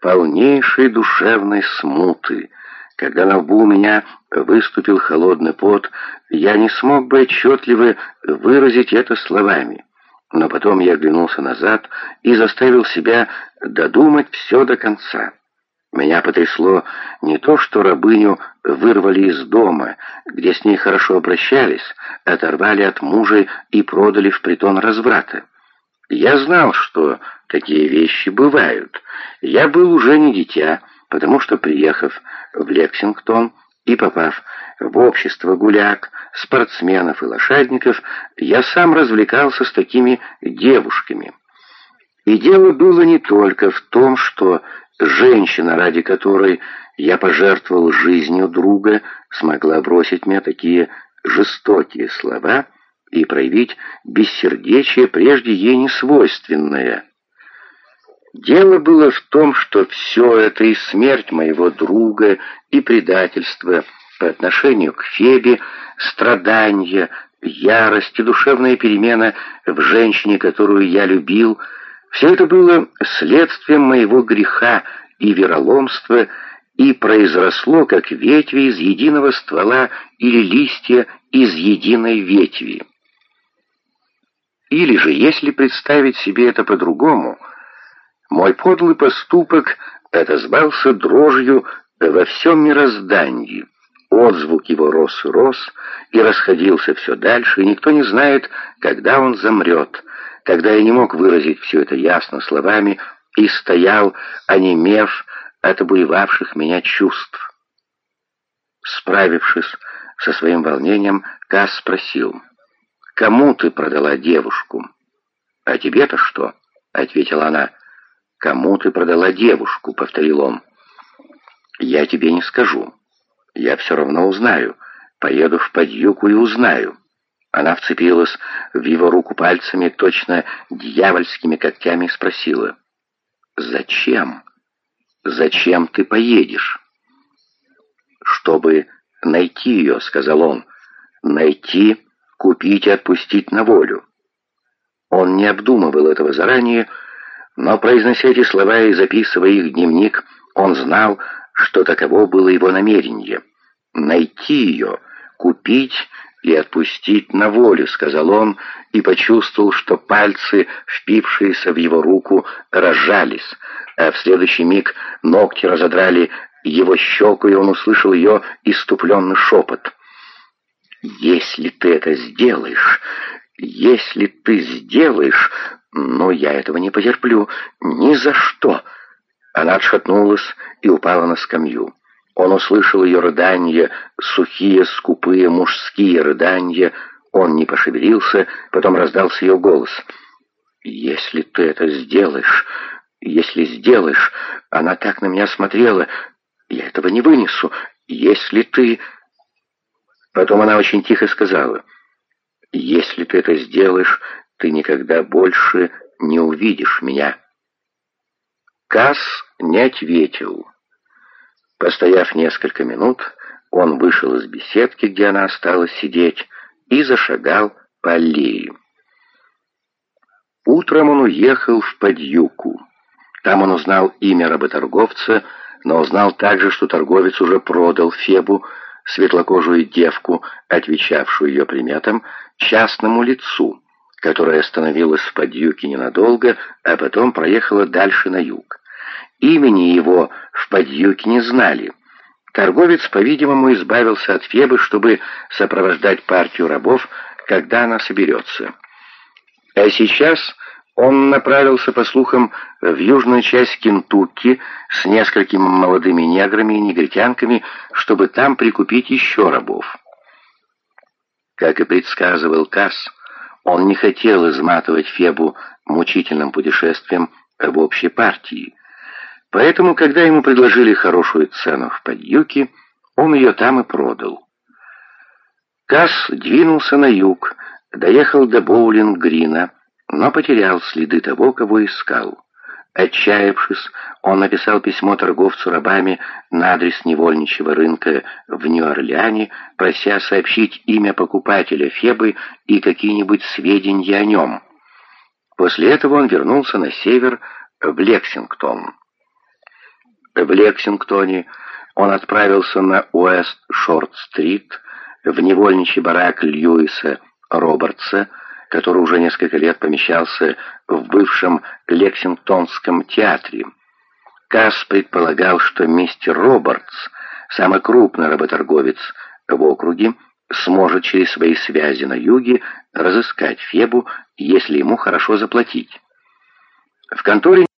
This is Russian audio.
полнейшей душевной смуты. Когда на лбу у меня выступил холодный пот, я не смог бы отчетливо выразить это словами. Но потом я оглянулся назад и заставил себя додумать все до конца. Меня потрясло не то, что рабыню вырвали из дома, где с ней хорошо обращались, оторвали от мужа и продали в притон разврата. Я знал, что такие вещи бывают. Я был уже не дитя, потому что, приехав в Лексингтон и попав в общество гуляк, спортсменов и лошадников, я сам развлекался с такими девушками. И дело было не только в том, что женщина, ради которой я пожертвовал жизнью друга, смогла бросить мне такие жестокие слова и проявить бессердечие, прежде ей не свойственное. Дело было в том, что все это и смерть моего друга, и предательство по отношению к Фебе, страдания, ярость и душевная перемена в женщине, которую я любил, все это было следствием моего греха и вероломства, и произросло, как ветви из единого ствола или листья из единой ветви. Или же, если представить себе это по-другому, мой подлый поступок отозвался дрожью во всем мироздании. Отзвук его рос и рос, и расходился все дальше, и никто не знает, когда он замрет. Тогда я не мог выразить все это ясно словами и стоял, онемев от обуевавших меня чувств. Справившись со своим волнением, Касс спросил, «Кому ты продала девушку?» «А тебе-то что?» — ответила она. «Кому ты продала девушку?» — повторил он. «Я тебе не скажу. Я все равно узнаю. Поеду в подъюку и узнаю». Она вцепилась в его руку пальцами, точно дьявольскими когтями, и спросила. «Зачем? Зачем ты поедешь?» «Чтобы найти ее», — сказал он. «Найти, купить и отпустить на волю». Он не обдумывал этого заранее, но, произнося эти слова и записывая их в дневник, он знал, что таково было его намерение. «Найти ее, купить и отпустить на волю», — сказал он, и почувствовал, что пальцы, впившиеся в его руку, разжались, а в следующий миг ногти разодрали его щеку, и он услышал ее иступленный шепот. «Если ты это сделаешь, если ты сделаешь, но я этого не потерплю. Ни за что!» Она отшатнулась и упала на скамью. Он услышал ее рыдания, сухие, скупые, мужские рыдания. Он не пошевелился, потом раздался ее голос. «Если ты это сделаешь, если сделаешь...» Она так на меня смотрела. «Я этого не вынесу. Если ты...» Потом она очень тихо сказала. «Если ты это сделаешь, ты никогда больше не увидишь меня». Касс не ответил. Постояв несколько минут, он вышел из беседки, где она осталась сидеть, и зашагал по аллее. Утром он уехал в Подюку. Там он узнал имя работорговца, но узнал также, что торговец уже продал Фебу, светлокожую девку, отвечавшую ее приметам, частному лицу, которая остановилась в Подьюке ненадолго, а потом проехала дальше на юг. Имени его в Подьюке не знали. Торговец, по-видимому, избавился от Фебы, чтобы сопровождать партию рабов, когда она соберется. А сейчас он направился, по слухам, в южную часть Кентукки с несколькими молодыми неграми и негритянками, чтобы там прикупить еще рабов. Как и предсказывал Касс, он не хотел изматывать Фебу мучительным путешествием в общей партии. Поэтому, когда ему предложили хорошую цену в Подьюке, он ее там и продал. Касс двинулся на юг, доехал до Боулинг-Грина, но потерял следы того, кого искал. Отчаявшись, он написал письмо торговцу рабами на адрес невольничьего рынка в Нью-Орлеане, прося сообщить имя покупателя Фебы и какие-нибудь сведения о нем. После этого он вернулся на север, в Лексингтон. В Лексингтоне он отправился на Уэст-Шорт-стрит, в невольничий барак Льюиса Робертса, который уже несколько лет помещался в бывшем Лексингтонском театре. Касс предполагал, что мистер Робертс, самый крупный работорговец в округе, сможет через свои связи на юге разыскать Фебу, если ему хорошо заплатить. В конторе